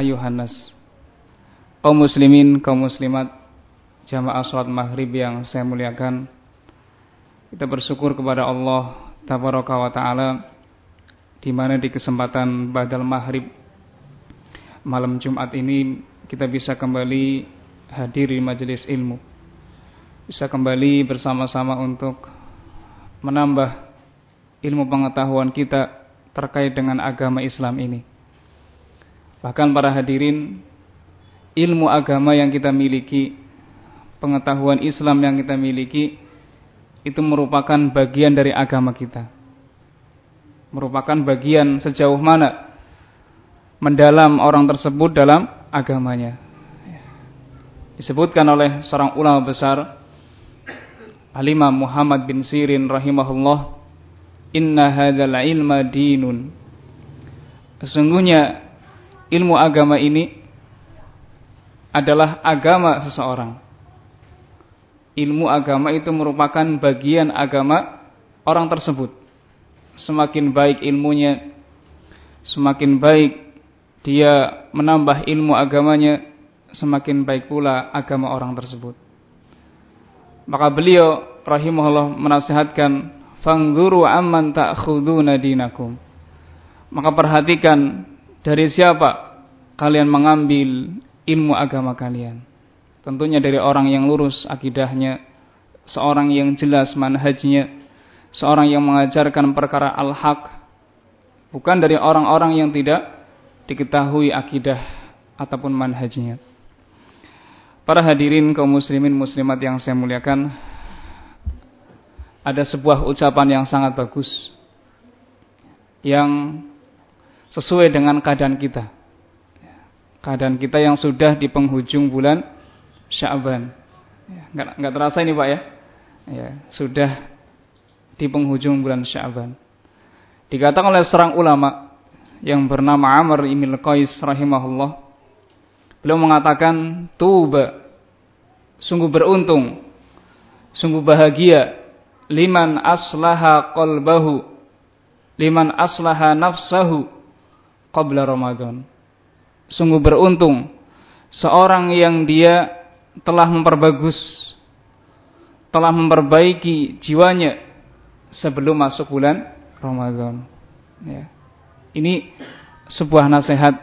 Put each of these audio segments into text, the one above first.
ayuhanas kaum muslimin kaum muslimat jamaah salat maghrib yang saya muliakan. Kita bersyukur kepada Allah tabaraka wa taala di mana di kesempatan badal maghrib malam Jumat ini kita bisa kembali hadir di majelis ilmu. Bisa kembali bersama-sama untuk menambah ilmu pengetahuan kita terkait dengan agama Islam ini bahkan para hadirin ilmu agama yang kita miliki, pengetahuan Islam yang kita miliki itu merupakan bagian dari agama kita. Merupakan bagian sejauh mana mendalam orang tersebut dalam agamanya. Disebutkan oleh seorang ulama besar Alimah Muhammad bin Sirin rahimahullah, "Inna hadzal ilma dinun." Sesungguhnya ilmu agama ini adalah agama seseorang. Ilmu agama itu merupakan bagian agama orang tersebut. Semakin baik ilmunya, semakin baik dia menambah ilmu agamanya, semakin baik pula agama orang tersebut. Maka beliau rahimahullah menasihatkan, "Fangguru amman ta'khuduna dinakum." Maka perhatikan dari siapa kalian mengambil ilmu agama kalian. Tentunya dari orang yang lurus akidahnya, seorang yang jelas manhajnya, seorang yang mengajarkan perkara al-haq, bukan dari orang-orang yang tidak diketahui akidah ataupun manhajnya. Para hadirin kaum muslimin muslimat yang saya muliakan, ada sebuah ucapan yang sangat bagus yang sesuai dengan keadaan kita keadaan kita yang sudah di penghujung bulan Sya'ban. Ya, enggak, enggak terasa ini Pak ya? Ya, sudah di penghujung bulan Sya'ban. Dikatakan oleh seorang ulama yang bernama Amr ibn Qais rahimahullah, beliau mengatakan, "Tuba sungguh beruntung, sungguh bahagia liman aslaha qalbahu, liman aslaha nafsahu qabla Ramadan." sungguh beruntung seorang yang dia telah memperbagus telah memperbaiki jiwanya sebelum masuk bulan Ramadan ya. ini sebuah nasihat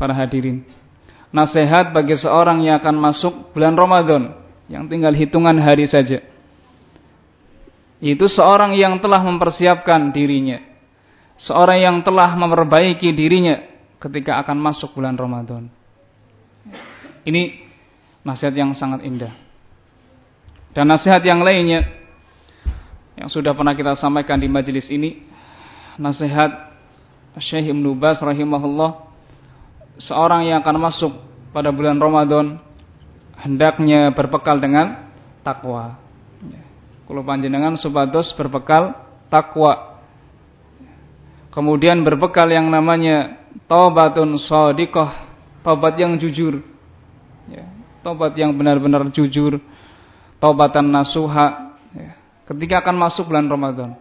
para hadirin nasihat bagi seorang yang akan masuk bulan Ramadan yang tinggal hitungan hari saja yaitu seorang yang telah mempersiapkan dirinya seorang yang telah memperbaiki dirinya ketika akan masuk bulan Ramadan. Ini nasihat yang sangat indah. Dan nasihat yang lainnya yang sudah pernah kita sampaikan di majelis ini, nasihat Syekh Ibnu Bas rahimahullah seorang yang akan masuk pada bulan Ramadan hendaknya berbekal dengan takwa. Kalau panjenengan subados berbekal takwa. Kemudian berbekal yang namanya taubatun shadiqah, taubat yang jujur. Ya, taubat yang benar-benar jujur, taubatan nasuha ya, ketika akan masuk bulan Ramadan.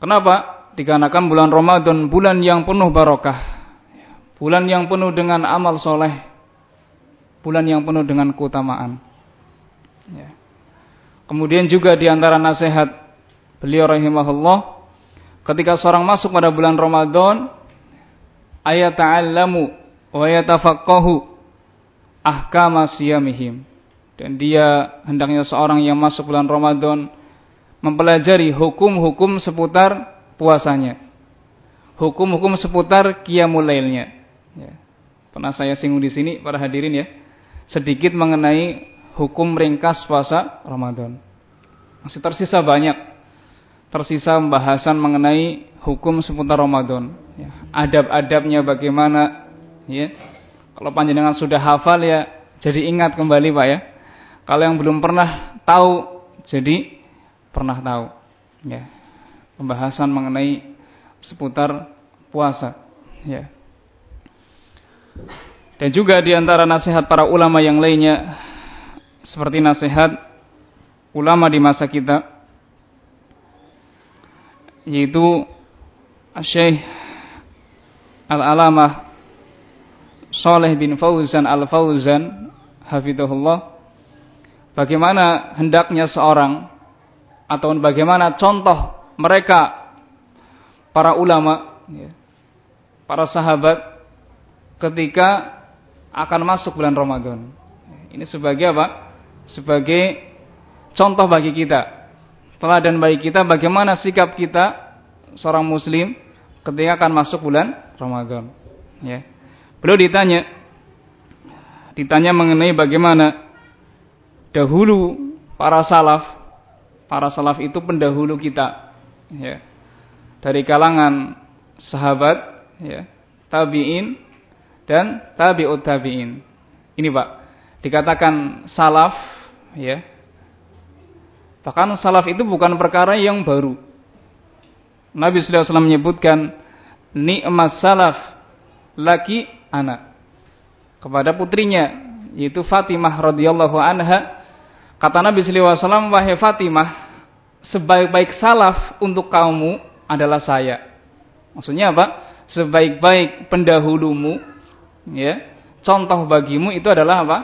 Kenapa? Dikarenakan bulan Ramadan bulan yang penuh barokah. Ya, bulan yang penuh dengan amal soleh. Bulan yang penuh dengan keutamaan. Ya. Kemudian juga di antara nasihat beliau rahimahullah ketika seorang masuk pada bulan Ramadan ayata'allamu wa yatafaqqahu ahkama siyamihim. Dan dia hendaknya seorang yang masuk bulan Ramadan mempelajari hukum-hukum seputar puasanya. Hukum-hukum seputar qiyamul lailnya. Ya. pernah saya singgung di sini para hadirin ya sedikit mengenai hukum ringkas puasa Ramadan. Masih tersisa banyak tersisa pembahasan mengenai hukum seputar Ramadan. Ya, adab-adabnya bagaimana, ya. Kalau panjenengan sudah hafal ya, jadi ingat kembali Pak ya. Kalau yang belum pernah tahu, jadi pernah tahu. Ya. Pembahasan mengenai seputar puasa, ya. Dan juga di antara nasihat para ulama yang lainnya seperti nasihat ulama di masa kita yaitu Syekh Al-Alamah Saleh bin Fauzan Al-Fauzan hafizahullah bagaimana hendaknya seorang atau bagaimana contoh mereka para ulama ya, para sahabat ketika akan masuk bulan Ramadan. Ini sebagai apa? Sebagai contoh bagi kita. Teladan bagi kita bagaimana sikap kita seorang muslim ketika akan masuk bulan Ramadan. Ya. Beliau ditanya ditanya mengenai bagaimana dahulu para salaf para salaf itu pendahulu kita ya dari kalangan sahabat ya tabi'in dan tabi'ut tabi'in ini Pak dikatakan salaf ya bahkan salaf itu bukan perkara yang baru Nabi wasallam menyebutkan nikmat salaf laki anak kepada putrinya yaitu Fatimah radhiyallahu anha Kata Nabi SAW, wahai Fatimah, sebaik-baik salaf untuk kamu adalah saya. Maksudnya apa? Sebaik-baik pendahulumu, ya, contoh bagimu itu adalah apa?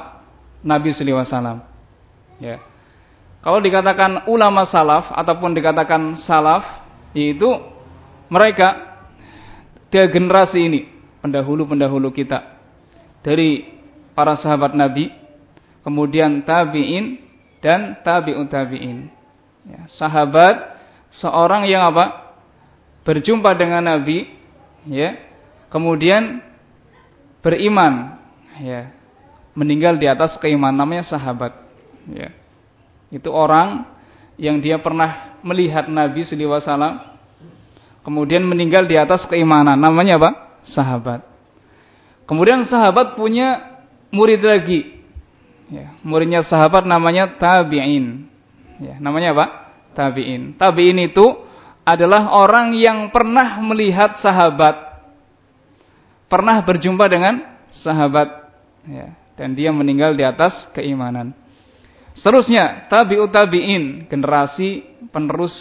Nabi SAW. Ya. Kalau dikatakan ulama salaf ataupun dikatakan salaf, yaitu mereka dia generasi ini, pendahulu-pendahulu kita dari para sahabat Nabi, kemudian tabi'in, dan tabi'ut tabi'in. Ya, sahabat seorang yang apa? Berjumpa dengan Nabi, ya. Kemudian beriman, ya. Meninggal di atas keimanan namanya sahabat, ya. Itu orang yang dia pernah melihat Nabi wasallam kemudian meninggal di atas keimanan namanya apa? Sahabat. Kemudian sahabat punya murid lagi Ya, muridnya sahabat namanya tabi'in. Ya, namanya apa? Tabi'in. Tabi'in itu adalah orang yang pernah melihat sahabat. Pernah berjumpa dengan sahabat. Ya, dan dia meninggal di atas keimanan. Seterusnya, tabi'ut tabi'in, generasi penerus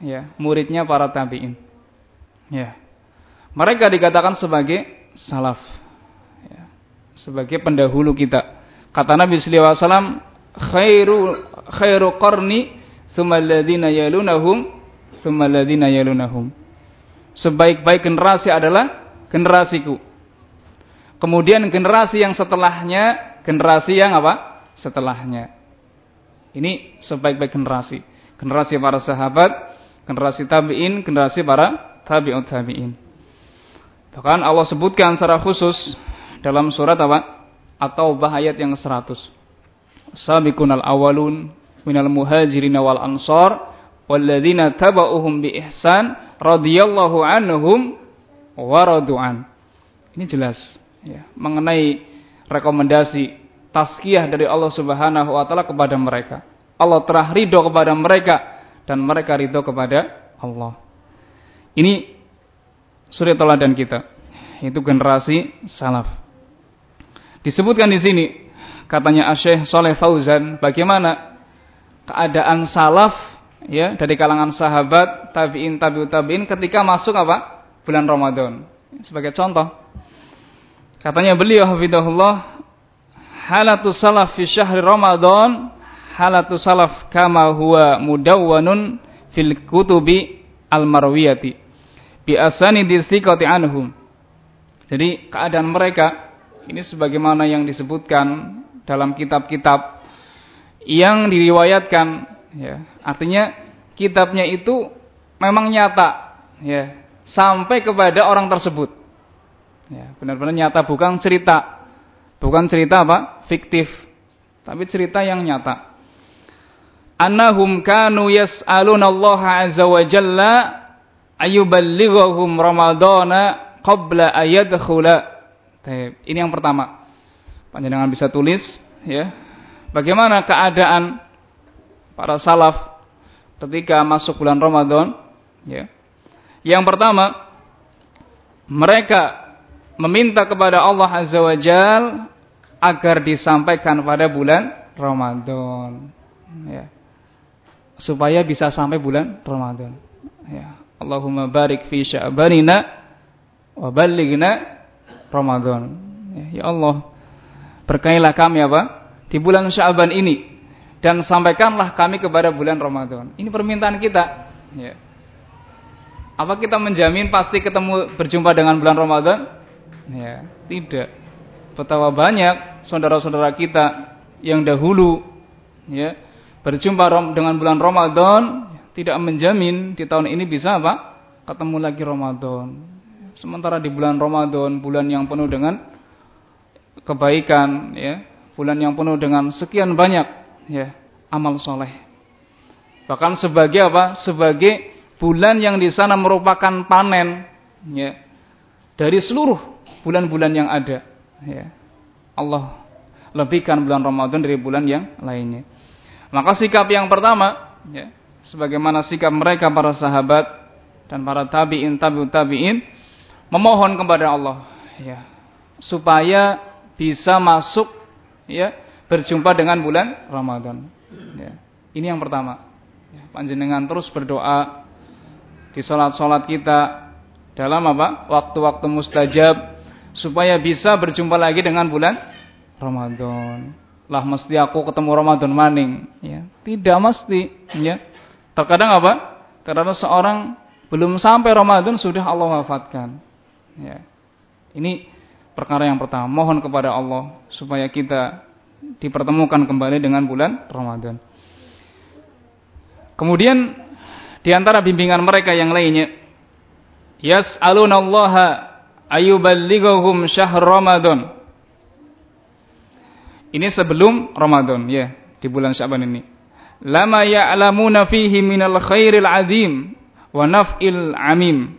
ya, muridnya para tabi'in. Ya. Mereka dikatakan sebagai salaf. Ya, sebagai pendahulu kita. Kata Nabi sallallahu alaihi wasallam, "Khairu khairu qarni tsumma alladziina yalunahum tsumma alladziina yalunahum." Sebaik-baik generasi adalah generasiku. Kemudian generasi yang setelahnya, generasi yang apa? Setelahnya. Ini sebaik-baik generasi. Generasi para sahabat, generasi tabi'in, generasi para tabi'ut tabi'in. Bahkan Allah sebutkan secara khusus dalam surat apa? atau bahayat yang 100. Sabiqunal awalun minal muhajirin wal ansar walladzina taba'uhum bi ihsan radhiyallahu anhum wa radu'an. Ini jelas ya, mengenai rekomendasi tazkiyah dari Allah Subhanahu wa taala kepada mereka. Allah telah ridho kepada mereka dan mereka ridho kepada Allah. Ini suri teladan kita. Itu generasi salaf. Disebutkan di sini katanya Syekh Soleh Fauzan bagaimana keadaan salaf ya dari kalangan sahabat tabiin tabiut tabiin ketika masuk apa bulan Ramadan sebagai contoh katanya beliau hafidahullah halatu salaf fi syahri Ramadan halatu salaf kama huwa mudawwanun fil kutubi al marwiyati bi asani distiqati anhum jadi keadaan mereka ini sebagaimana yang disebutkan dalam kitab-kitab yang diriwayatkan ya. Artinya kitabnya itu memang nyata ya, sampai kepada orang tersebut. Ya, benar-benar nyata bukan cerita. Bukan cerita apa? fiktif. Tapi cerita yang nyata. Annahum kanu yas'aluna Allah azza wa jalla ayuballighahum ramadana qabla ayadkhula ini yang pertama. Panjenengan bisa tulis ya. Bagaimana keadaan para salaf ketika masuk bulan Ramadan ya. Yang pertama mereka meminta kepada Allah Azza wa Jal agar disampaikan pada bulan Ramadan ya. Supaya bisa sampai bulan Ramadan ya. Allahumma barik fi sya'banina wa ballighna Ramadan. Ya, ya Allah, berkailah kami apa? Di bulan Syaban ini dan sampaikanlah kami kepada bulan Ramadan. Ini permintaan kita. Ya. Apa kita menjamin pasti ketemu berjumpa dengan bulan Ramadan? Ya, tidak. Betapa banyak saudara-saudara kita yang dahulu ya berjumpa dengan bulan Ramadan tidak menjamin di tahun ini bisa apa? ketemu lagi Ramadan. Sementara di bulan Ramadan, bulan yang penuh dengan kebaikan ya, bulan yang penuh dengan sekian banyak ya amal soleh. Bahkan sebagai apa? Sebagai bulan yang di sana merupakan panen ya dari seluruh bulan-bulan yang ada ya. Allah lebihkan bulan Ramadan dari bulan yang lainnya. Maka sikap yang pertama ya, sebagaimana sikap mereka para sahabat dan para tabi'in tabi'ut tabi'in memohon kepada Allah ya supaya bisa masuk ya berjumpa dengan bulan Ramadan. Ya. Ini yang pertama. Ya, panjenengan terus berdoa di sholat-sholat kita dalam apa? Waktu-waktu mustajab supaya bisa berjumpa lagi dengan bulan Ramadan. Lah mesti aku ketemu Ramadan maning, ya. Tidak mesti, ya. Terkadang apa? Karena seorang belum sampai Ramadan sudah Allah wafatkan. Ya. Ini perkara yang pertama. Mohon kepada Allah supaya kita dipertemukan kembali dengan bulan Ramadan. Kemudian di antara bimbingan mereka yang lainnya, yas'alunallaha ayuballighahum syahr Ramadan. Ini sebelum Ramadan ya, di bulan Syaban ini. Lama ya'lamuna fihi minal khairil azim wa naf'il amim.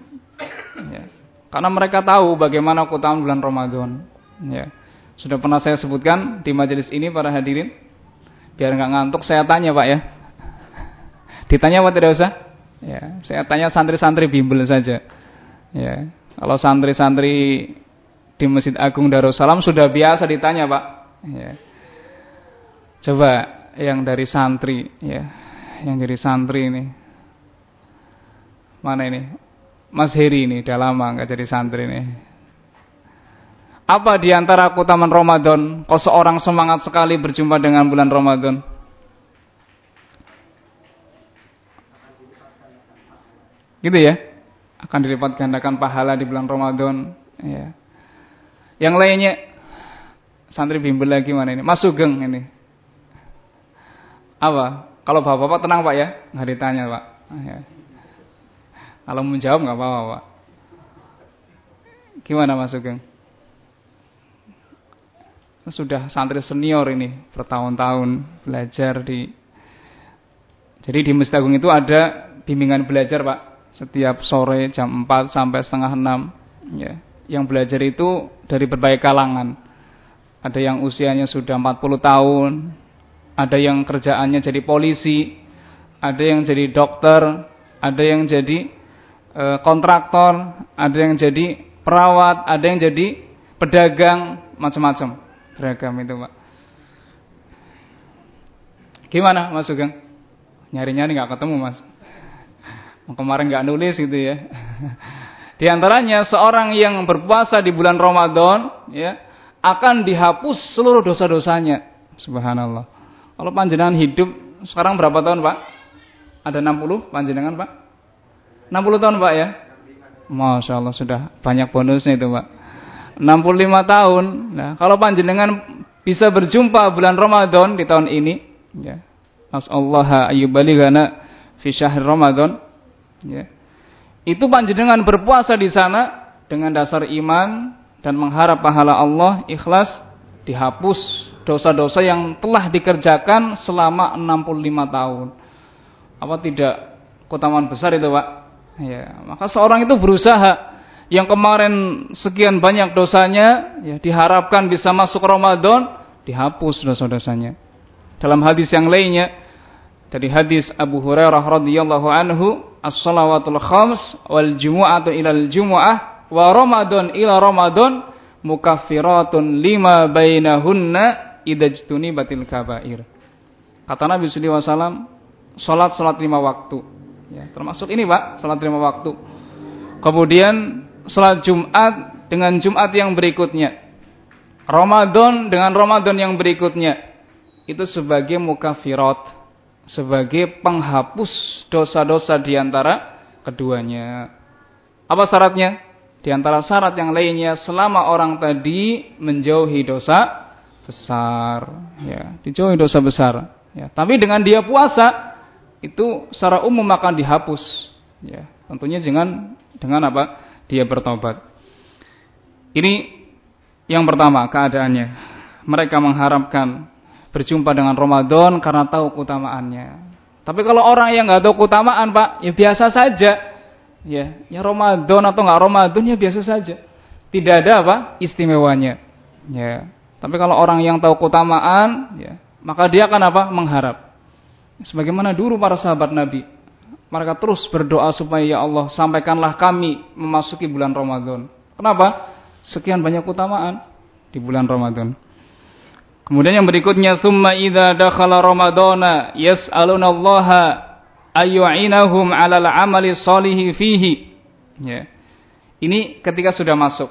Ya. Karena mereka tahu bagaimana keutamaan bulan Ramadan. Ya. Sudah pernah saya sebutkan di majelis ini para hadirin. Biar nggak ngantuk saya tanya Pak ya. Ditanya apa tidak usah? Ya, saya tanya santri-santri bimbel saja. Ya, kalau santri-santri di Masjid Agung Darussalam sudah biasa ditanya Pak. Ya. Coba yang dari santri ya, yang dari santri ini. Mana ini? Mas Heri ini, udah lama nggak jadi santri ini. Apa di antara keutamaan Ramadan? Kok seorang semangat sekali berjumpa dengan bulan Ramadan? Gitu ya? Akan dilipat gandakan pahala di bulan Ramadan. Ya. Yang lainnya, santri bimbel lagi mana ini? Mas Sugeng ini. Apa? Kalau bapak-bapak tenang pak ya, nggak ditanya pak. Ya. Kalau menjawab nggak apa-apa pak. Gimana Mas Sugeng? sudah santri senior ini bertahun-tahun belajar di jadi di Masjid Agung itu ada bimbingan belajar Pak setiap sore jam 4 sampai setengah 6 ya yang belajar itu dari berbagai kalangan ada yang usianya sudah 40 tahun ada yang kerjaannya jadi polisi ada yang jadi dokter ada yang jadi e, kontraktor ada yang jadi perawat ada yang jadi pedagang macam-macam beragam itu Pak. Gimana Mas Sugeng? Nyari-nyari nggak ketemu Mas. Kemarin nggak nulis gitu ya. Di antaranya seorang yang berpuasa di bulan Ramadan ya akan dihapus seluruh dosa-dosanya. Subhanallah. Kalau panjenengan hidup sekarang berapa tahun Pak? Ada 60 panjenengan Pak? 60 tahun Pak ya? Masya Allah sudah banyak bonusnya itu Pak. 65 tahun. Nah, kalau panjenengan bisa berjumpa bulan Ramadan di tahun ini, ya. Nasallahu ayyubalighana fi syahr Ramadan, ya. Itu panjenengan berpuasa di sana dengan dasar iman dan mengharap pahala Allah, ikhlas, dihapus dosa-dosa yang telah dikerjakan selama 65 tahun. Apa tidak keutamaan besar itu, Pak? Ya, maka seorang itu berusaha yang kemarin sekian banyak dosanya ya diharapkan bisa masuk Ramadan dihapus dosa-dosanya. Dalam hadis yang lainnya dari hadis Abu Hurairah radhiyallahu anhu as-salawatul khams wal jumu'atu ilal jumu'ah wa Ramadan ila Ramadan mukaffiratun lima bainahunna idajtuni batil kabair. Kata Nabi sallallahu alaihi wasallam salat salat lima waktu. Ya, termasuk ini Pak, salat lima waktu. Kemudian salat Jumat dengan Jumat yang berikutnya. Ramadan dengan Ramadan yang berikutnya itu sebagai mukafirat, sebagai penghapus dosa-dosa di antara keduanya. Apa syaratnya? Di antara syarat yang lainnya selama orang tadi menjauhi dosa besar, ya, dijauhi dosa besar. Ya, tapi dengan dia puasa itu secara umum akan dihapus. Ya, tentunya dengan dengan apa? Dia bertobat. Ini yang pertama keadaannya. Mereka mengharapkan berjumpa dengan Ramadan karena tahu keutamaannya. Tapi kalau orang yang nggak tahu keutamaan, Pak, ya biasa saja ya, ya Ramadan atau nggak Ramadan ya biasa saja. Tidak ada apa istimewanya. Ya. Tapi kalau orang yang tahu keutamaan, ya, maka dia akan apa? Mengharap. Sebagaimana dulu para sahabat Nabi, mereka terus berdoa supaya ya Allah sampaikanlah kami memasuki bulan Ramadan. Kenapa? Sekian banyak keutamaan di bulan Ramadan. Kemudian yang berikutnya, "Tsumma idza dakhala Ramadana yas'aluna Allah ayu'inahum 'alal 'amali sholihi fihi. Ya. Ini ketika sudah masuk.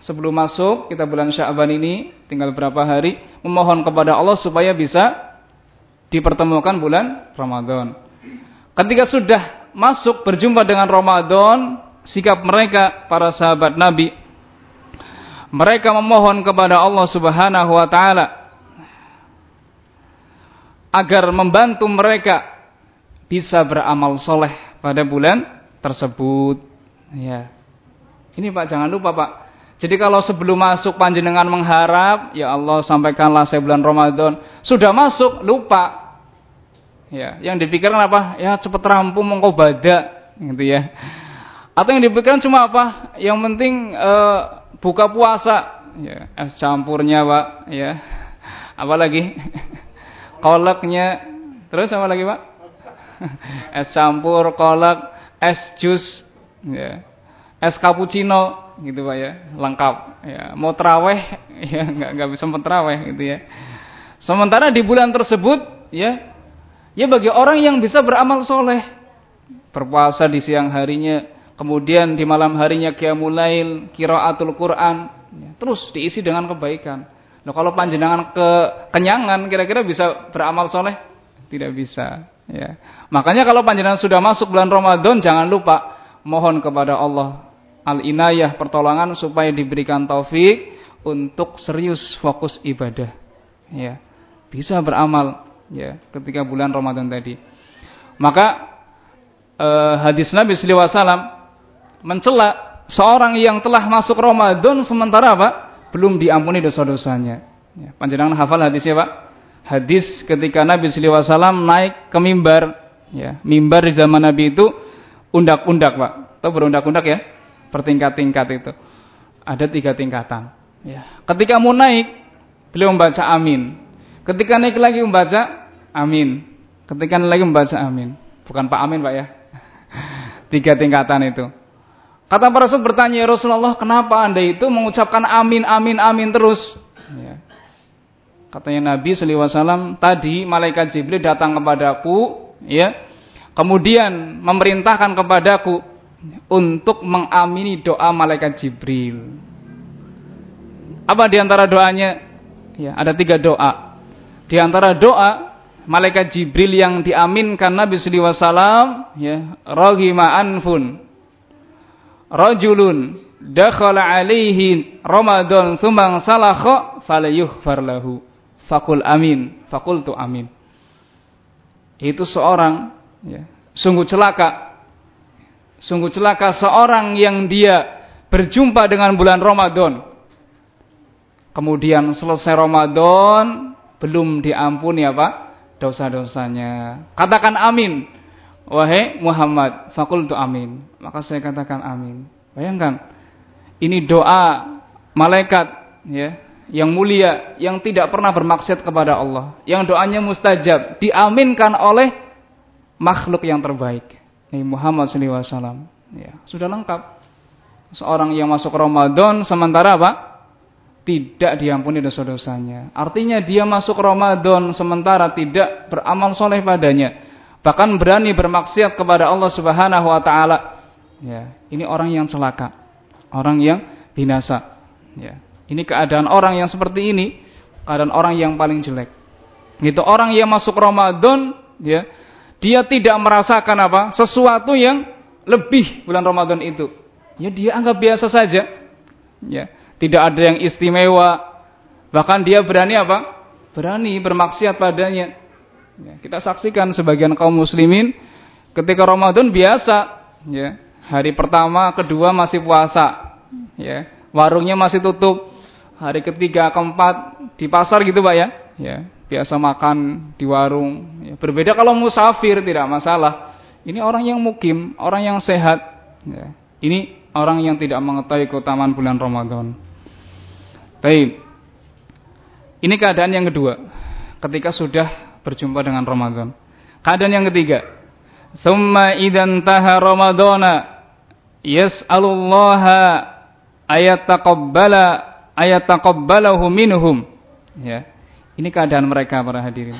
Sebelum masuk kita bulan Sya'ban ini tinggal berapa hari memohon kepada Allah supaya bisa dipertemukan bulan Ramadan. Ketika sudah masuk berjumpa dengan Ramadan, sikap mereka para sahabat Nabi mereka memohon kepada Allah Subhanahu wa taala agar membantu mereka bisa beramal soleh pada bulan tersebut. Ya. Ini Pak jangan lupa Pak. Jadi kalau sebelum masuk panjenengan mengharap, ya Allah sampaikanlah saya bulan Ramadan. Sudah masuk lupa. Ya, yang dipikirkan apa? Ya cepat rampung mengkau bada, gitu ya. Atau yang dipikirkan cuma apa? Yang penting uh, buka puasa, ya, es campurnya Pak, ya. Apalagi kolaknya, terus apa lagi Pak? es campur, kolak, es jus, ya. es cappuccino, gitu pak ya, lengkap. Ya. Mau teraweh, ya nggak nggak bisa teraweh, gitu ya. Sementara di bulan tersebut, ya, ya bagi orang yang bisa beramal soleh, berpuasa di siang harinya, kemudian di malam harinya qiyamul kiraatul Quran, ya, terus diisi dengan kebaikan. Nah, kalau panjenengan ke kenyangan kira-kira bisa beramal soleh? Tidak bisa. Ya. Makanya kalau panjenengan sudah masuk bulan Ramadan jangan lupa mohon kepada Allah al-inayah pertolongan supaya diberikan taufik untuk serius fokus ibadah. Ya. Bisa beramal ya ketika bulan Ramadan tadi. Maka eh, hadis Nabi sallallahu alaihi wasallam mencela seorang yang telah masuk Ramadan sementara apa? Belum diampuni dosa-dosanya. Ya, panjenengan hafal hadisnya, Pak? hadis ketika Nabi SAW naik ke mimbar. Ya mimbar di zaman Nabi itu undak-undak pak. Atau berundak-undak ya? Pertingkat-tingkat itu. Ada tiga tingkatan. Ya ketika mau naik beliau membaca amin. Ketika naik lagi membaca amin. Ketika naik lagi membaca amin. Bukan pak amin pak ya? Tiga tingkatan itu kata para sahabat bertanya ya Rasulullah kenapa anda itu mengucapkan amin amin amin terus ya. Katanya Nabi SAW tadi malaikat Jibril datang kepadaku, ya, kemudian memerintahkan kepadaku untuk mengamini doa malaikat Jibril. Apa di antara doanya? Ya, ada tiga doa. Di antara doa malaikat Jibril yang diaminkan Nabi SAW, ya, rohima anfun, rajulun dakhala alaihi Ramadan thumma salakha falayughfar lahu fakul amin, fakultu amin. Itu seorang ya, sungguh celaka. Sungguh celaka seorang yang dia berjumpa dengan bulan Ramadan. Kemudian selesai Ramadan belum diampuni apa? dosa-dosanya. Katakan amin. Wahai Muhammad, fakultu amin. Maka saya katakan amin. Bayangkan, ini doa malaikat ya yang mulia, yang tidak pernah bermaksud kepada Allah, yang doanya mustajab, diaminkan oleh makhluk yang terbaik, Nabi Muhammad SAW. Ya, sudah lengkap. Seorang yang masuk Ramadan sementara apa? Tidak diampuni dosa-dosanya. Artinya dia masuk Ramadan sementara tidak beramal soleh padanya. Bahkan berani bermaksiat kepada Allah Subhanahu wa taala. Ya, ini orang yang celaka. Orang yang binasa. Ya. Ini keadaan orang yang seperti ini, keadaan orang yang paling jelek. Itu orang yang masuk Ramadan, ya, dia tidak merasakan apa? Sesuatu yang lebih bulan Ramadan itu. Ya dia anggap biasa saja. Ya, tidak ada yang istimewa. Bahkan dia berani apa? Berani bermaksiat padanya. Ya, kita saksikan sebagian kaum muslimin ketika Ramadan biasa, ya. Hari pertama, kedua masih puasa. Ya. Warungnya masih tutup hari ketiga, keempat di pasar gitu Pak ya. Ya, biasa makan di warung. Ya, berbeda kalau musafir tidak masalah. Ini orang yang mukim, orang yang sehat. Ya. Ini orang yang tidak mengetahui keutamaan bulan Ramadan. Baik. Ini keadaan yang kedua. Ketika sudah berjumpa dengan Ramadan. Keadaan yang ketiga. Thumma idan taha Ramadana yas'alullaha ayat taqabbala ayat taqabbalahu minhum. Ya. Ini keadaan mereka para hadirin.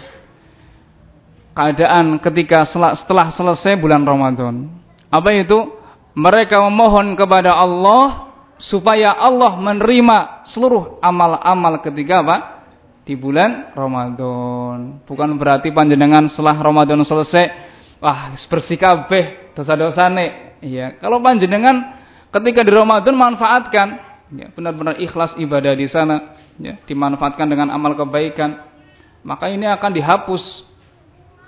Keadaan ketika setelah selesai bulan Ramadan. Apa itu? Mereka memohon kepada Allah supaya Allah menerima seluruh amal-amal ketika apa? Di bulan Ramadan. Bukan berarti panjenengan setelah Ramadan selesai, wah bersih kabeh dosa-dosane. Iya, kalau panjenengan ketika di Ramadan manfaatkan ya, benar-benar ikhlas ibadah di sana, ya, dimanfaatkan dengan amal kebaikan, maka ini akan dihapus.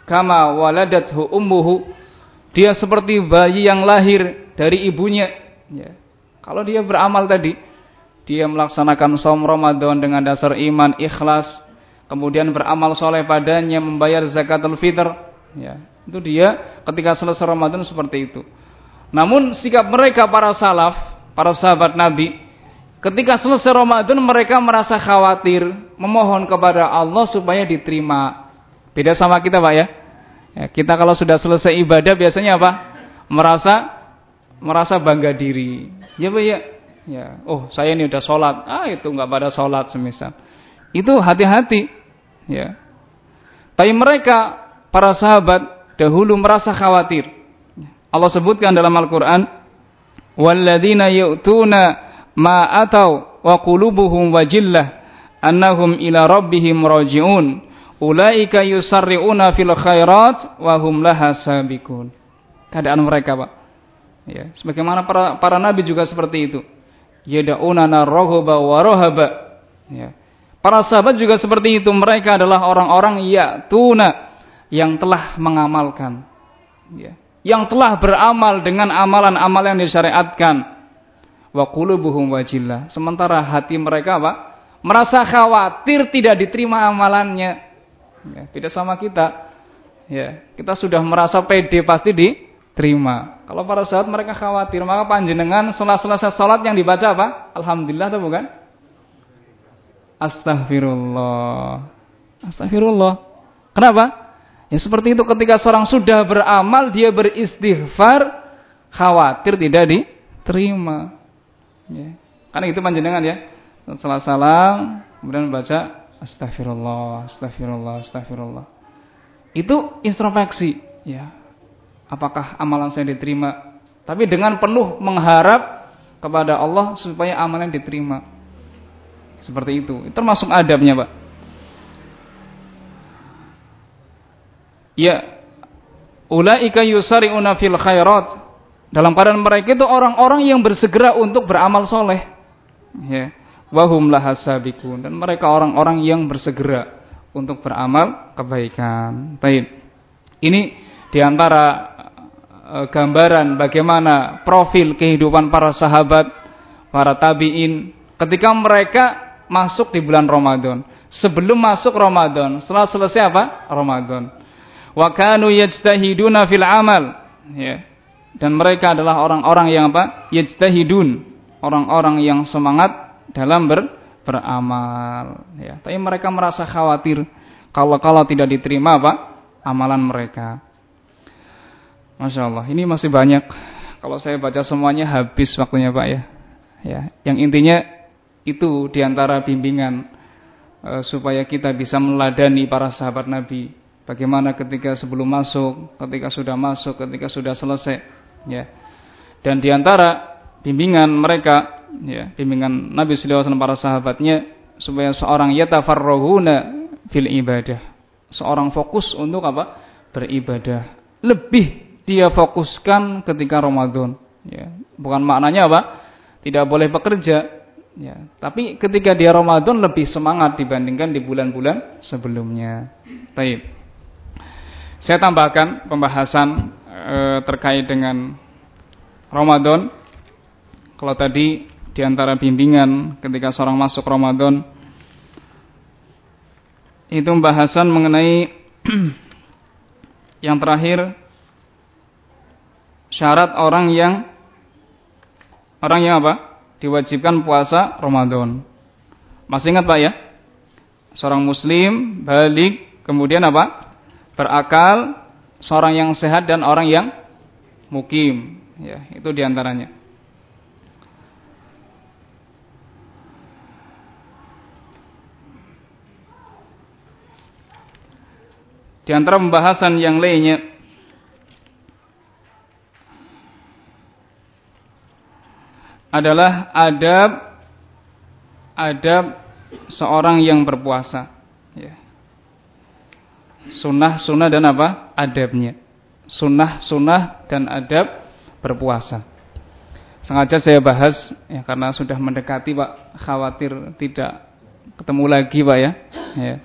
Kama waladathu ummuhu, dia seperti bayi yang lahir dari ibunya. Ya. Kalau dia beramal tadi, dia melaksanakan saum Ramadan dengan dasar iman, ikhlas, kemudian beramal soleh padanya, membayar zakatul fitr, ya, itu dia ketika selesai Ramadan seperti itu. Namun sikap mereka para salaf, para sahabat Nabi, Ketika selesai Ramadan mereka merasa khawatir, memohon kepada Allah supaya diterima. Beda sama kita, Pak ya. ya kita kalau sudah selesai ibadah biasanya apa? Merasa merasa bangga diri. Ya, Pak ya. Ya, oh, saya ini udah sholat. Ah, itu nggak pada sholat semisal. Itu hati-hati. Ya. Tapi mereka para sahabat dahulu merasa khawatir. Allah sebutkan dalam Al-Qur'an, "Walladzina yu'tuna ma atau wa qulubuhum wajillah annahum ila rabbihim raji'un ulaika yusarri'una fil khairat wa hum laha sabiqun keadaan mereka Pak ya sebagaimana para para nabi juga seperti itu yad'una narghaba wa ya para sahabat juga seperti itu mereka adalah orang-orang ya tuna yang telah mengamalkan ya yang telah beramal dengan amalan-amalan yang disyariatkan wa qulubuhum wajillah. Sementara hati mereka apa? Merasa khawatir tidak diterima amalannya. Ya, beda sama kita. Ya, kita sudah merasa pede pasti diterima. Kalau para sahabat mereka khawatir, maka panjenengan selesai salat yang dibaca apa? Alhamdulillah atau bukan? Astagfirullah. Astagfirullah. Kenapa? Ya seperti itu ketika seorang sudah beramal dia beristighfar khawatir tidak diterima. Ya. Karena itu panjenengan ya. Setelah salam kemudian baca astagfirullah, astagfirullah, astagfirullah. Itu introspeksi ya. Apakah amalan saya diterima? Tapi dengan penuh mengharap kepada Allah supaya amalan diterima. Seperti itu. Termasuk adabnya, Pak. Ya, ulaika yusari'una fil khairat dalam keadaan mereka itu orang-orang yang bersegera untuk beramal soleh. Ya. Wahum lahasabikun. Dan mereka orang-orang yang bersegera untuk beramal kebaikan. Baik. Ini di antara gambaran bagaimana profil kehidupan para sahabat, para tabi'in. Ketika mereka masuk di bulan Ramadan. Sebelum masuk Ramadan. Setelah selesai apa? Ramadan. Wa kanu yajtahiduna fil amal. Ya dan mereka adalah orang-orang yang apa? Yajtahidun, orang-orang yang semangat dalam ber, beramal ya. Tapi mereka merasa khawatir kalau kalau tidak diterima apa? amalan mereka. Masya Allah, ini masih banyak. Kalau saya baca semuanya habis waktunya Pak ya. Ya, yang intinya itu di antara bimbingan e, supaya kita bisa meladani para sahabat Nabi. Bagaimana ketika sebelum masuk, ketika sudah masuk, ketika sudah selesai ya. Dan di antara bimbingan mereka ya bimbingan Nabi sallallahu alaihi para sahabatnya supaya seorang yatafarrahuna fil ibadah. Seorang fokus untuk apa? Beribadah. Lebih dia fokuskan ketika Ramadan, ya. Bukan maknanya apa? Tidak boleh bekerja, ya. Tapi ketika dia Ramadan lebih semangat dibandingkan di bulan-bulan sebelumnya. Baik. Saya tambahkan pembahasan e, terkait dengan Ramadan. Kalau tadi di antara bimbingan ketika seorang masuk Ramadan itu pembahasan mengenai yang terakhir syarat orang yang orang yang apa? diwajibkan puasa Ramadan. Masih ingat Pak ya? Seorang muslim balik kemudian apa? berakal, seorang yang sehat dan orang yang mukim. Ya, itu di antaranya. Di antara pembahasan yang lainnya adalah adab adab seorang yang berpuasa. Ya. Sunnah-sunnah dan apa? Adabnya. Sunnah-sunnah dan adab berpuasa. Sengaja saya bahas ya karena sudah mendekati Pak, khawatir tidak ketemu lagi Pak ya. ya.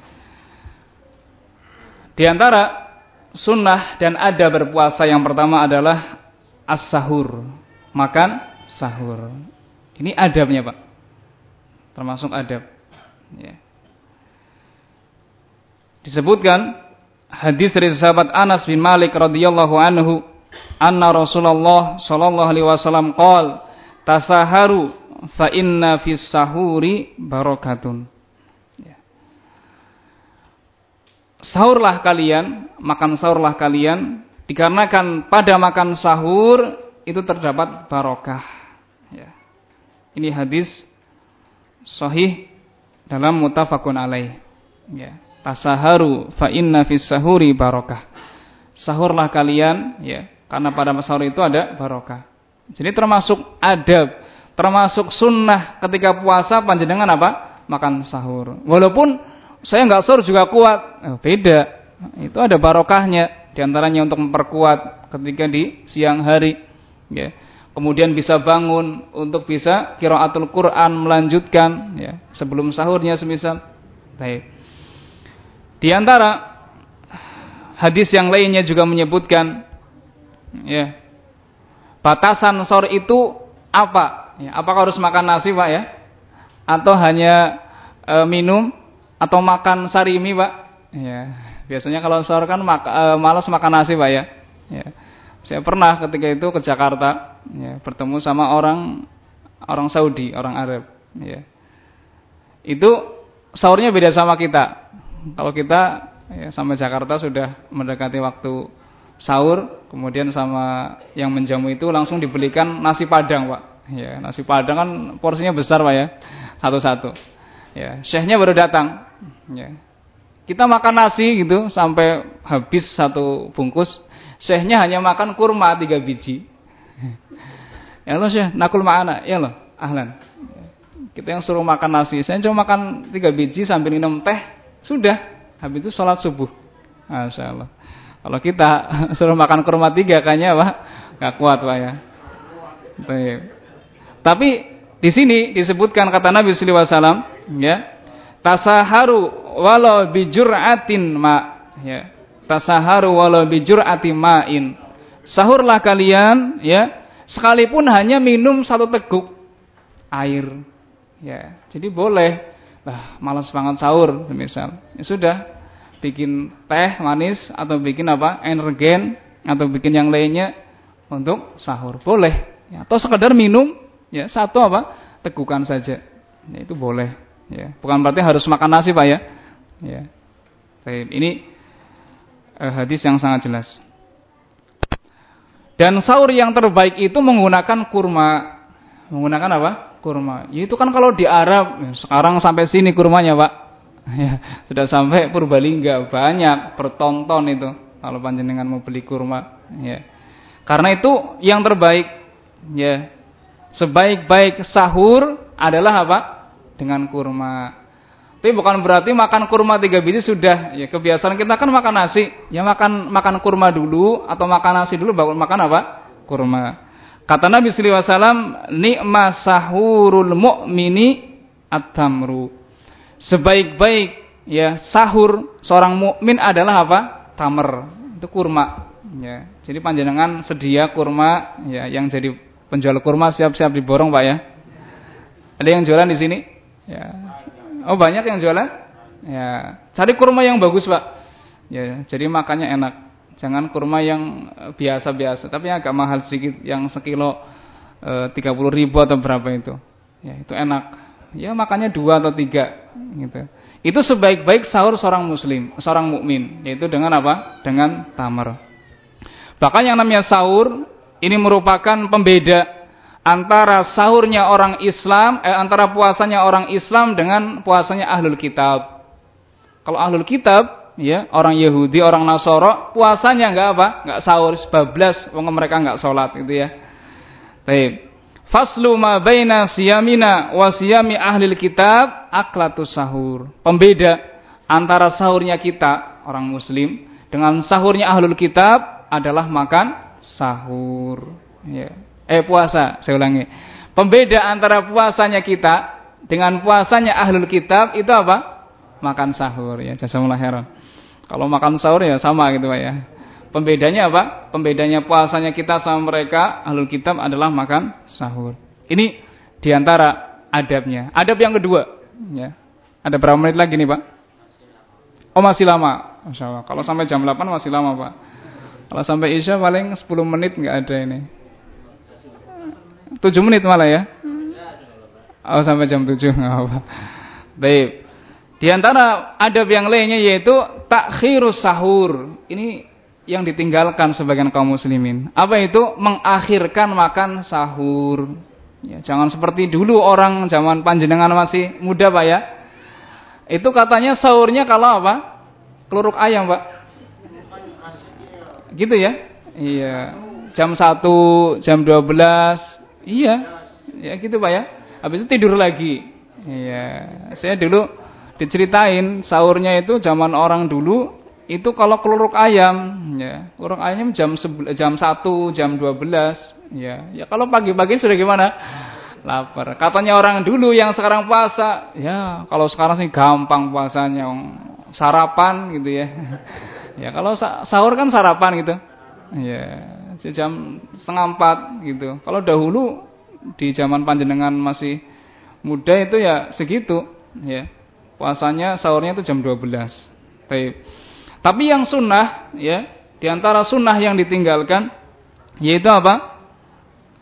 Di antara sunnah dan ada berpuasa yang pertama adalah as-sahur. Makan sahur. Ini adabnya Pak. Termasuk adab. Ya. Disebutkan hadis dari sahabat Anas bin Malik radhiyallahu anhu anna Rasulullah sallallahu alaihi wasallam qol tasaharu fa inna fis sahuri barakatun sahurlah kalian, makan sahurlah kalian, dikarenakan pada makan sahur itu terdapat barokah. Ini hadis sahih dalam mutafakun alaih. Ya. Tasaharu fa inna fis sahuri barokah. Sahurlah kalian, ya, karena pada sahur itu ada barokah. Jadi termasuk adab, termasuk sunnah ketika puasa panjenengan apa? Makan sahur. Walaupun saya nggak sur juga kuat. Oh, beda. Itu ada barokahnya. Di antaranya untuk memperkuat ketika di siang hari. Ya. Kemudian bisa bangun untuk bisa kiraatul Quran melanjutkan ya, sebelum sahurnya semisal. Baik. Di antara hadis yang lainnya juga menyebutkan ya, batasan sahur itu apa? Ya, apakah harus makan nasi, Pak ya? Atau hanya e, minum atau makan sarimi pak ya biasanya kalau sahur kan mak e, malas makan nasi pak ya ya saya pernah ketika itu ke Jakarta ya bertemu sama orang orang Saudi orang Arab ya itu sahurnya beda sama kita kalau kita ya, sama Jakarta sudah mendekati waktu sahur kemudian sama yang menjamu itu langsung dibelikan nasi padang pak ya nasi padang kan porsinya besar pak ya satu-satu ya syekhnya baru datang Ya. Kita makan nasi gitu sampai habis satu bungkus. Syekhnya hanya makan kurma tiga biji. ya lo syekh, nakul ma'ana. Ya lo, ahlan. Kita yang suruh makan nasi. Saya cuma makan tiga biji sambil minum teh. Sudah. Habis itu sholat subuh. Masya Allah. Kalau kita suruh makan kurma tiga kayaknya Pak. Gak kuat Pak ya. Tapi di sini disebutkan kata Nabi sallallahu alaihi wasallam ya tasaharu walau bijur'atin ma ya tasaharu walau bijur'atin ma'in. Sahurlah kalian ya sekalipun hanya minum satu teguk air ya. Jadi boleh. Lah malas banget sahur misal. Ya sudah bikin teh manis atau bikin apa energen atau bikin yang lainnya untuk sahur boleh. Ya, atau sekedar minum ya satu apa tegukan saja. Ya, itu boleh Ya, bukan berarti harus makan nasi pak ya. Ya. Ini hadis yang sangat jelas. Dan sahur yang terbaik itu menggunakan kurma. Menggunakan apa? Kurma. Ya, itu kan kalau di Arab, ya, sekarang sampai sini kurmanya pak. Ya, sudah sampai Purbalingga banyak bertonton itu kalau panjenengan mau beli kurma. Ya. Karena itu yang terbaik. Ya, Sebaik-baik sahur adalah apa? Dengan kurma. Tapi bukan berarti makan kurma tiga biji sudah. Ya kebiasaan kita kan makan nasi. Ya makan makan kurma dulu atau makan nasi dulu baru makan apa? Kurma. Kata Nabi sallallahu alaihi wasallam, "Ni'ma sahurul mu'mini at-tamru." Sebaik-baik ya sahur seorang mukmin adalah apa? Tamer. Itu kurma. Ya. Jadi panjenengan sedia kurma ya yang jadi penjual kurma siap-siap diborong, Pak ya. Ada yang jualan di sini? Ya. Oh banyak yang jualan? Ya, cari kurma yang bagus pak. Ya, jadi makannya enak. Jangan kurma yang eh, biasa-biasa, tapi agak mahal sedikit, yang sekilo eh, tiga puluh ribu atau berapa itu. Ya, itu enak. Ya makannya dua atau tiga, gitu. Itu sebaik-baik sahur seorang muslim, seorang mukmin, yaitu dengan apa? Dengan tamar. Bahkan yang namanya sahur ini merupakan pembeda antara sahurnya orang Islam, eh, antara puasanya orang Islam dengan puasanya ahlul kitab. Kalau ahlul kitab, ya orang Yahudi, orang Nasoro, puasanya enggak apa? Enggak sahur, sebablas, wong mereka enggak sholat gitu ya. Baik. Faslu ma baina siyamina wa siyami ahlil kitab aklatu sahur. Pembeda antara sahurnya kita orang muslim dengan sahurnya ahlul kitab adalah makan sahur. Ya eh puasa, saya ulangi. Pembeda antara puasanya kita dengan puasanya ahlul kitab itu apa? Makan sahur ya, jazakumullah khairan. Kalau makan sahur ya sama gitu Pak ya. Pembedanya apa? Pembedanya puasanya kita sama mereka ahlul kitab adalah makan sahur. Ini di antara adabnya. Adab yang kedua, ya. Ada berapa menit lagi nih Pak? Oh masih lama. Masya Allah. Kalau sampai jam 8 masih lama Pak. Kalau sampai Isya paling 10 menit nggak ada ini. Tujuh menit malah ya. Oh sampai jam tujuh nggak apa. Baik. Di antara adab yang lainnya yaitu takhirus sahur. Ini yang ditinggalkan sebagian kaum muslimin. Apa itu? Mengakhirkan makan sahur. Ya, jangan seperti dulu orang zaman panjenengan masih muda Pak ya. Itu katanya sahurnya kalau apa? Keluruk ayam Pak. Gitu ya? Iya. Jam 1, jam 12, Iya. Ya gitu Pak ya. Habis itu tidur lagi. Iya. Saya dulu diceritain sahurnya itu zaman orang dulu itu kalau keluruk ayam ya keluruk ayam jam jam 1 jam 12 ya ya kalau pagi-pagi sudah gimana lapar katanya orang dulu yang sekarang puasa ya kalau sekarang sih gampang puasanya sarapan gitu ya ya kalau sahur kan sarapan gitu ya jam setengah empat gitu. Kalau dahulu di zaman panjenengan masih muda itu ya segitu ya. Puasanya sahurnya itu jam 12. Baik. Tapi yang sunnah ya, di antara sunnah yang ditinggalkan yaitu apa?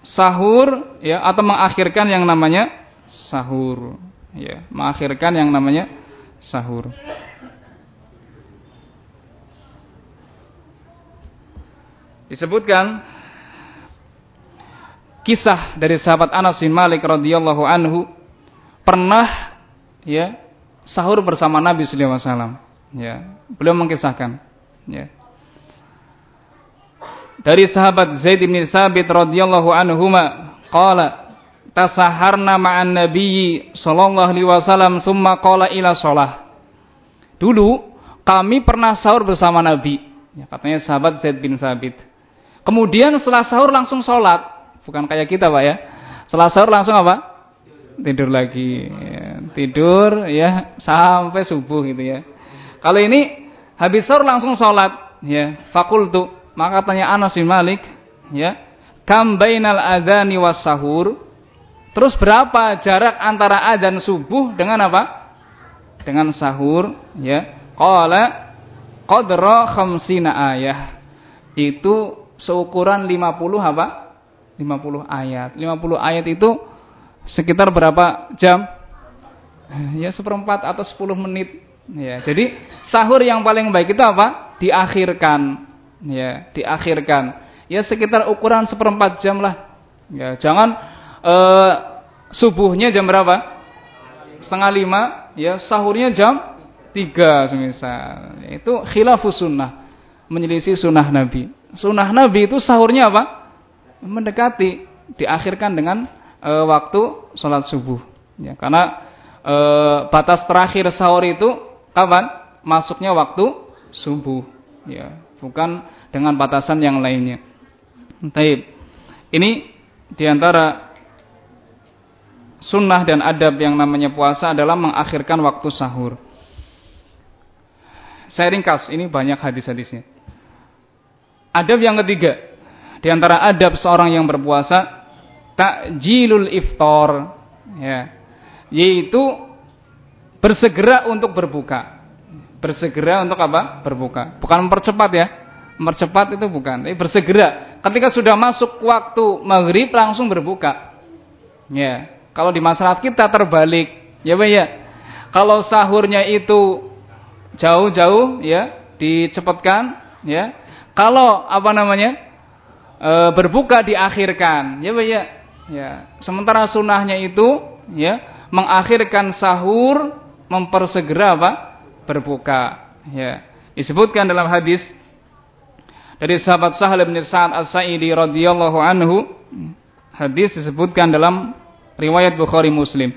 Sahur ya atau mengakhirkan yang namanya sahur ya, mengakhirkan yang namanya sahur. Disebutkan kisah dari sahabat Anas bin Malik radhiyallahu anhu pernah ya sahur bersama Nabi sallallahu alaihi wasallam. Ya beliau mengkisahkan ya. Dari sahabat Zaid bin Sabit radhiyallahu anhu qala tasaharna ma'an nabiyyi sallallahu alaihi wasallam summa qala ila shalah. Dulu kami pernah sahur bersama Nabi. Ya, katanya sahabat Zaid bin Sabit Kemudian setelah sahur langsung sholat. Bukan kayak kita Pak ya. Setelah sahur langsung apa? Tidur lagi. Ya, tidur ya sampai subuh gitu ya. Kalau ini habis sahur langsung sholat. Ya, fakultu. Maka tanya Anas bin Malik. Ya, kam bainal adhani was sahur. Terus berapa jarak antara adzan subuh dengan apa? Dengan sahur. Ya, qala qadra khamsina ayah. Itu seukuran 50 apa? 50 ayat. 50 ayat itu sekitar berapa jam? Ya seperempat atau 10 menit. Ya, jadi sahur yang paling baik itu apa? Diakhirkan. Ya, diakhirkan. Ya sekitar ukuran seperempat jam lah. Ya, jangan eh, subuhnya jam berapa? Setengah lima. Ya, sahurnya jam tiga semisal. Itu khilafus sunnah. Menyelisih sunnah Nabi sunnah Nabi itu sahurnya apa? Mendekati, diakhirkan dengan e, waktu sholat subuh. Ya, karena e, batas terakhir sahur itu kapan? Masuknya waktu subuh. Ya, bukan dengan batasan yang lainnya. Taib. Ini di antara sunnah dan adab yang namanya puasa adalah mengakhirkan waktu sahur. Saya ringkas, ini banyak hadis-hadisnya. Adab yang ketiga, di antara adab seorang yang berpuasa, takjilul iftar, ya, yaitu bersegera untuk berbuka. Bersegera untuk apa? Berbuka. Bukan mempercepat ya. Mempercepat itu bukan, tapi bersegera. Ketika sudah masuk waktu maghrib langsung berbuka. Ya, kalau di masyarakat kita terbalik, ya ya. Kalau sahurnya itu jauh-jauh ya dicepatkan ya kalau apa namanya e, berbuka diakhirkan ya ya. Ya sementara sunnahnya itu ya mengakhirkan sahur mempersegera apa berbuka ya. Disebutkan dalam hadis dari sahabat Sahal bin Sa'ad As-Sa'idi radhiyallahu anhu hadis disebutkan dalam riwayat Bukhari Muslim.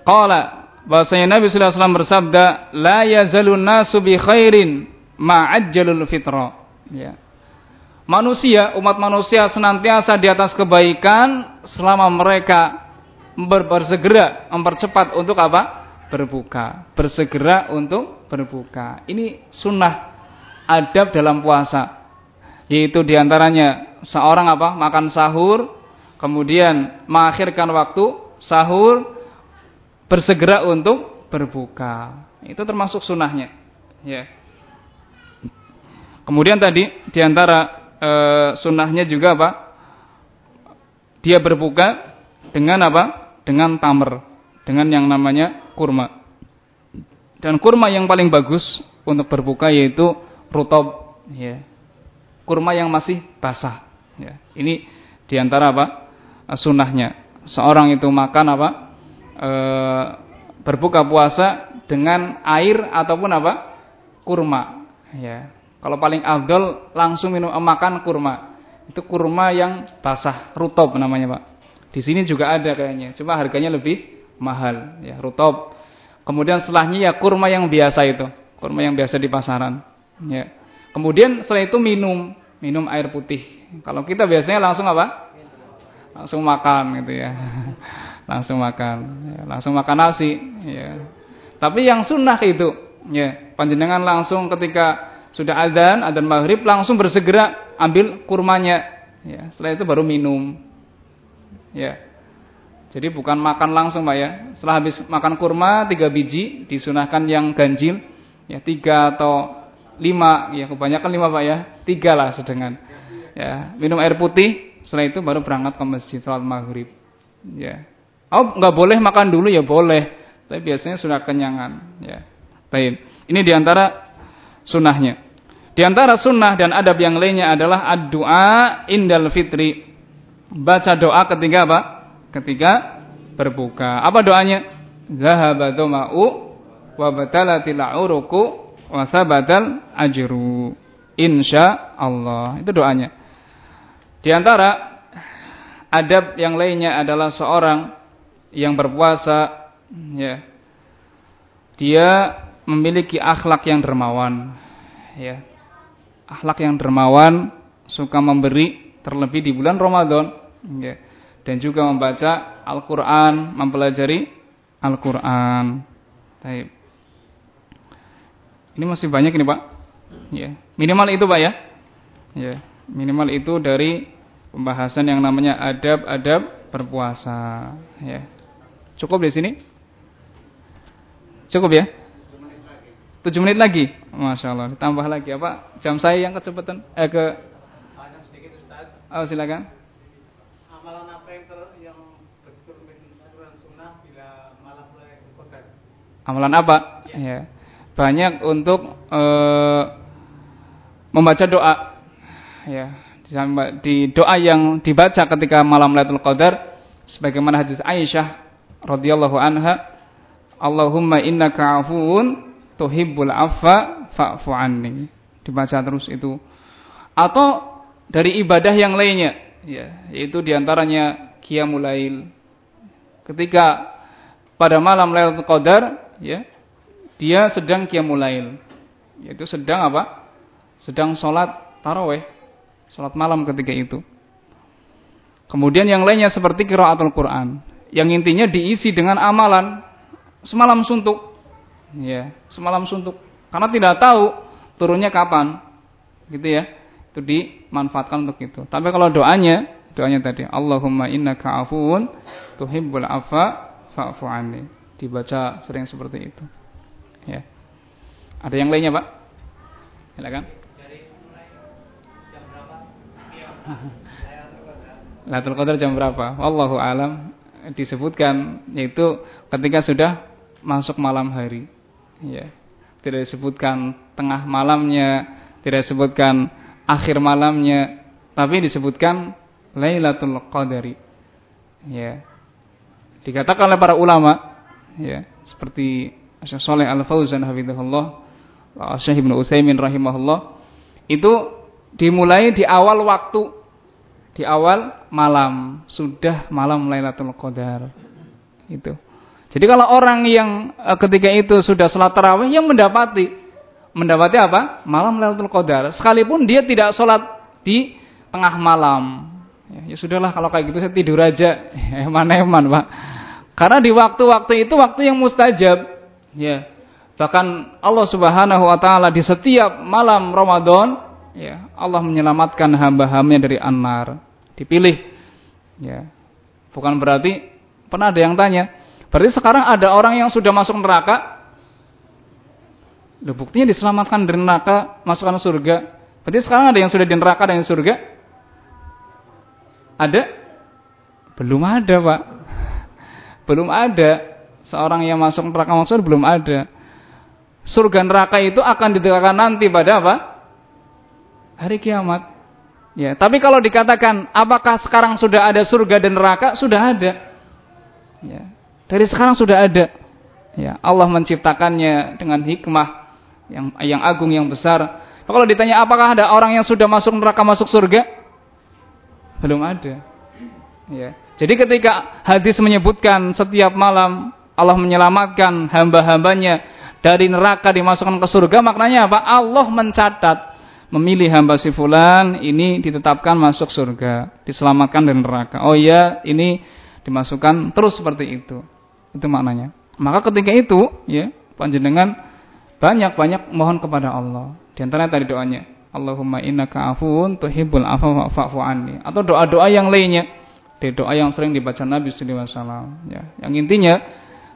Qala bahwasanya Nabi sallallahu alaihi wasallam bersabda la yazalun nasu bi khairin ma'ajjalul fitra ya manusia umat manusia senantiasa di atas kebaikan selama mereka bersegera mempercepat untuk apa berbuka bersegera untuk berbuka ini sunnah adab dalam puasa yaitu di antaranya seorang apa makan sahur kemudian mengakhirkan waktu sahur bersegera untuk berbuka. Itu termasuk sunnahnya. Ya. Kemudian tadi di antara e, sunnahnya juga apa? Dia berbuka dengan apa? Dengan tamer, dengan yang namanya kurma. Dan kurma yang paling bagus untuk berbuka yaitu rutob, ya. Kurma yang masih basah. Ya. Ini di antara apa? Sunnahnya. Seorang itu makan apa? e, berbuka puasa dengan air ataupun apa? kurma. Ya. Kalau paling afdol langsung minum eh, makan kurma. Itu kurma yang basah, rutob namanya, Pak. Di sini juga ada kayaknya, cuma harganya lebih mahal, ya, rutob. Kemudian setelahnya ya kurma yang biasa itu, kurma yang biasa di pasaran, ya. Kemudian setelah itu minum, minum air putih. Kalau kita biasanya langsung apa? Langsung makan gitu ya. langsung makan, ya, langsung makan nasi. Ya. Tapi yang sunnah itu, ya, panjenengan langsung ketika sudah adzan, adzan maghrib langsung bersegera ambil kurmanya. Ya, setelah itu baru minum. Ya. Jadi bukan makan langsung Pak ya. Setelah habis makan kurma tiga biji disunahkan yang ganjil ya tiga atau lima ya kebanyakan lima Pak ya tiga lah sedengan ya minum air putih setelah itu baru berangkat ke masjid salat maghrib ya Oh, nggak boleh makan dulu ya boleh, tapi biasanya sudah kenyangan. Ya, baik. Ini di antara sunnahnya. Di antara sunnah dan adab yang lainnya adalah doa indal fitri. Baca doa ketika apa? Ketika berbuka. Apa doanya? Zahaba doma'u wa batalatil uruku wa sabatal ajru. Insya Allah. Itu doanya. Di antara adab yang lainnya adalah seorang yang berpuasa ya dia memiliki akhlak yang dermawan ya akhlak yang dermawan suka memberi terlebih di bulan Ramadan ya dan juga membaca Al-Qur'an mempelajari Al-Qur'an. Ini masih banyak ini Pak. Ya minimal itu Pak ya. Ya minimal itu dari pembahasan yang namanya adab-adab berpuasa ya. Cukup di sini? Cukup ya? 7 menit lagi. Masya Allah. Tambah lagi apa? Jam saya yang kecepatan. Eh ke. Oh silakan. Amalan apa yang ter yang sunnah bila malam qadar? Amalan apa? Ya. ya. Banyak untuk uh, membaca doa. Ya. Di doa yang dibaca ketika malam Lailatul Qadar sebagaimana hadis Aisyah radhiyallahu anha Allahumma innaka afuun tuhibbul affa fa'fu anni dibaca terus itu atau dari ibadah yang lainnya ya yaitu di antaranya qiyamul lail. Ketika pada malam Lailatul Qadar ya, dia sedang qiyamul lail. Yaitu sedang apa? Sedang sholat tarawih, sholat malam ketika itu. Kemudian yang lainnya seperti qiraatul Quran, yang intinya diisi dengan amalan semalam suntuk. Ya, semalam suntuk. Karena tidak tahu turunnya kapan. Gitu ya. Itu dimanfaatkan untuk itu. Tapi kalau doanya, doanya tadi, Allahumma innaka afuun tuhibbul afa fa'fu anni. Dibaca sering seperti itu. Ya. Ada yang lainnya, Pak? Silakan. Lailatul Qadar jam berapa? Wallahu alam disebutkan yaitu ketika sudah masuk malam hari. Ya. Tidak disebutkan tengah malamnya, tidak disebutkan akhir malamnya, tapi disebutkan Lailatul Qadari. Ya. Dikatakan oleh para ulama ya, seperti Syekh Saleh Al-Fauzan hafizahullah, Syekh Ibnu Utsaimin rahimahullah, itu dimulai di awal waktu di awal malam sudah malam Lailatul Qadar itu jadi kalau orang yang eh, ketika itu sudah sholat tarawih yang mendapati mendapati apa? Malam Lailatul Qadar. Sekalipun dia tidak sholat di tengah malam. Ya, ya sudahlah kalau kayak gitu saya tidur aja. Eman-eman pak. Karena di waktu-waktu itu waktu yang mustajab ya. Bahkan Allah Subhanahu Wa Taala di setiap malam Ramadan ya Allah menyelamatkan hamba-hambanya dari anar dipilih ya. Bukan berarti pernah ada yang tanya berarti sekarang ada orang yang sudah masuk neraka Loh, buktinya diselamatkan dari neraka masukkan surga berarti sekarang ada yang sudah di neraka dan yang surga ada belum ada pak belum ada seorang yang masuk neraka masuk belum ada surga neraka itu akan ditegakkan nanti pada apa hari kiamat. Ya, tapi kalau dikatakan apakah sekarang sudah ada surga dan neraka? Sudah ada. Ya. Dari sekarang sudah ada. Ya, Allah menciptakannya dengan hikmah yang yang agung yang besar. Kalau ditanya apakah ada orang yang sudah masuk neraka masuk surga? Belum ada. Ya. Jadi ketika hadis menyebutkan setiap malam Allah menyelamatkan hamba-hambanya dari neraka dimasukkan ke surga, maknanya apa? Allah mencatat memilih hamba si fulan ini ditetapkan masuk surga, diselamatkan dari neraka. Oh iya, ini dimasukkan terus seperti itu. Itu maknanya. Maka ketika itu, ya, panjenengan banyak-banyak mohon kepada Allah. Di antaranya tadi doanya, Allahumma innaka afuun tuhibbul afwa fa'fu anni. Atau doa-doa yang lainnya. Di doa yang sering dibaca Nabi sallallahu alaihi wasallam, ya. Yang intinya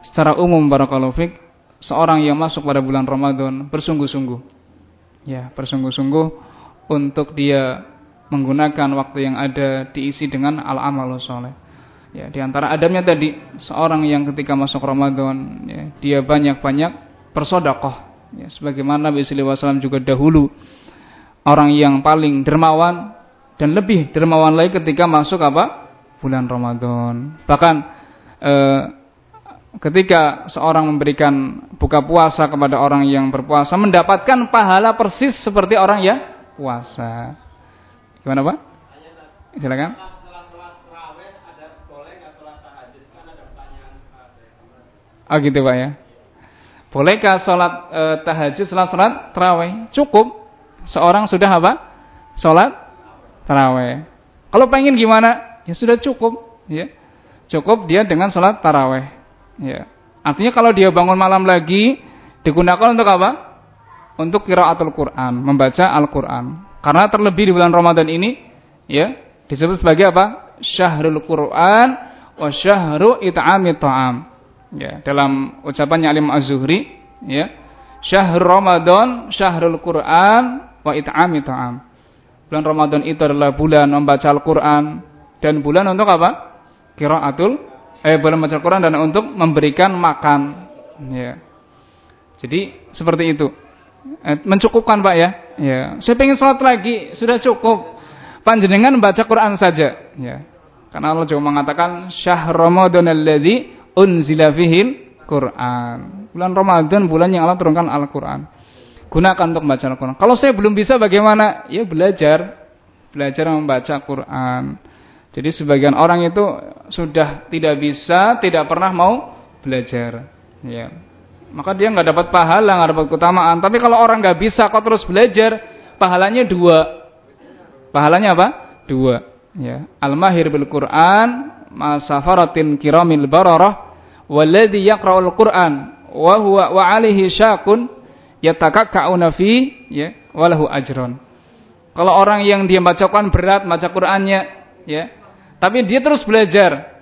secara umum barakallahu fik, seorang yang masuk pada bulan Ramadan bersungguh-sungguh ya bersungguh-sungguh untuk dia menggunakan waktu yang ada diisi dengan al-amalus soleh. Ya, di antara adabnya tadi seorang yang ketika masuk Ramadan ya, dia banyak-banyak bersodakoh. Ya, sebagaimana Nabi SAW juga dahulu orang yang paling dermawan dan lebih dermawan lagi ketika masuk apa bulan Ramadan. Bahkan eh, ketika seorang memberikan buka puasa kepada orang yang berpuasa mendapatkan pahala persis seperti orang yang puasa. Gimana Pak? Silakan. Oh gitu Pak ya. Bolehkah sholat e, tahajud setelah sholat terawih? Cukup. Seorang sudah apa? Sholat terawih. Kalau pengen gimana? Ya sudah cukup. Ya. Cukup dia dengan sholat taraweh. Ya. Artinya kalau dia bangun malam lagi digunakan untuk apa? Untuk kiraatul Quran, membaca Al-Quran. Karena terlebih di bulan Ramadan ini, ya disebut sebagai apa? Syahrul Quran wa syahru it'ami ta'am. Ya, dalam ucapannya Alim Az-Zuhri, ya. Syahrul Ramadan, syahrul Quran wa it'ami ta'am. Bulan Ramadan itu adalah bulan membaca Al-Quran dan bulan untuk apa? Kiraatul eh boleh membaca Quran dan untuk memberikan makan. Ya. Jadi seperti itu. Eh, mencukupkan Pak ya. Ya. Saya pengen sholat lagi, sudah cukup. Panjenengan membaca Quran saja. Ya. Karena Allah juga mengatakan syahr Ramadan alladzi unzila fihil Quran. Bulan Ramadan bulan yang Allah turunkan Al-Quran. Gunakan untuk membaca Al-Quran. Kalau saya belum bisa bagaimana? Ya belajar. Belajar membaca Quran Jadi sebagian orang itu sudah tidak bisa, tidak pernah mau belajar. Ya. Maka dia nggak dapat pahala, nggak dapat keutamaan. Tapi kalau orang nggak bisa kok terus belajar, pahalanya dua. Pahalanya apa? Dua. Ya. Al-mahir bil Quran, masafaratin kiramil bararah, walladhi yaqra'ul Quran wa huwa wa alihi syakun yatakakka'una fi ya walahu ajron. Kalau orang yang dia bacakan berat baca Qur'annya ya, tapi dia terus belajar.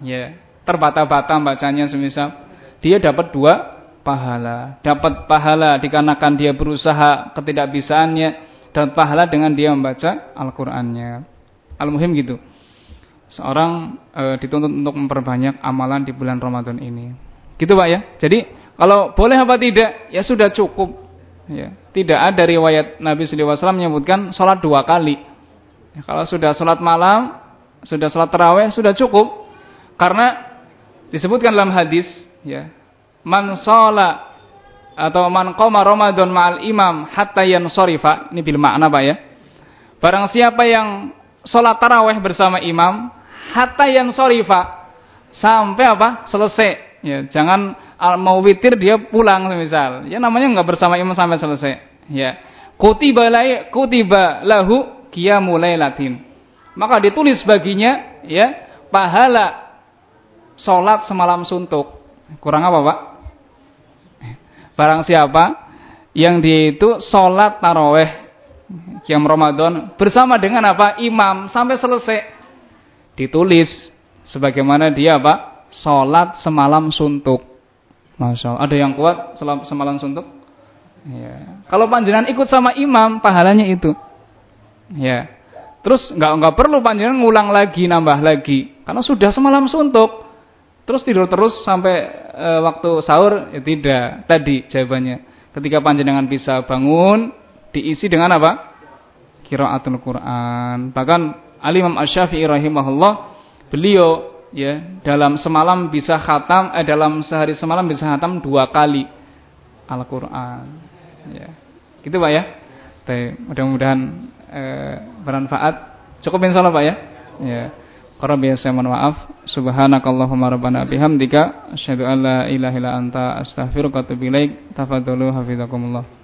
Ya, terbata-bata bacanya semisal dia dapat dua pahala. Dapat pahala dikarenakan dia berusaha ketidakbisaannya dan pahala dengan dia membaca Al-Qur'annya. Al-muhim gitu. Seorang e, dituntut untuk memperbanyak amalan di bulan Ramadan ini. Gitu Pak ya. Jadi kalau boleh apa tidak ya sudah cukup. Ya, tidak ada riwayat Nabi SAW menyebutkan sholat dua kali. Ya, kalau sudah sholat malam sudah sholat terawih sudah cukup karena disebutkan dalam hadis ya man sholat atau man qoma Ramadan ma'al imam hatta yansorifa ini bil makna Pak ya barang siapa yang sholat tarawih bersama imam hatta yansorifa sampai apa? Selesai. Ya jangan mau witir dia pulang misal ya namanya nggak bersama imam sampai selesai. Ya. Kutiba kutiba lahu qiyamul lailatin. Maka ditulis baginya ya pahala sholat semalam suntuk. Kurang apa pak? Barang siapa yang dia itu sholat taraweh yang Ramadan bersama dengan apa? Imam sampai selesai ditulis sebagaimana dia apa sholat semalam suntuk. Masya Allah. Ada yang kuat semalam suntuk? Ya. Kalau panjenengan ikut sama imam pahalanya itu. Ya. Terus nggak nggak perlu panjenengan ngulang lagi, nambah lagi, karena sudah semalam suntuk. Terus tidur terus sampai e, waktu sahur ya tidak. Tadi jawabannya. Ketika panjenengan bisa bangun diisi dengan apa? Qiraatul Quran. Bahkan Ali Imam Asy-Syafi'i rahimahullah beliau ya dalam semalam bisa khatam eh dalam sehari semalam bisa khatam dua kali Al-Qur'an. Ya. Gitu Pak ya. Mudah-mudahan eh, bermanfaat. Cukup insyaallah Pak ya. Ya. Karena biasa mohon maaf. Subhanakallahumma rabbana bihamdika asyhadu an la ilaha illa anta astaghfiruka wa atubu ilaik. Tafadhalu hafizakumullah.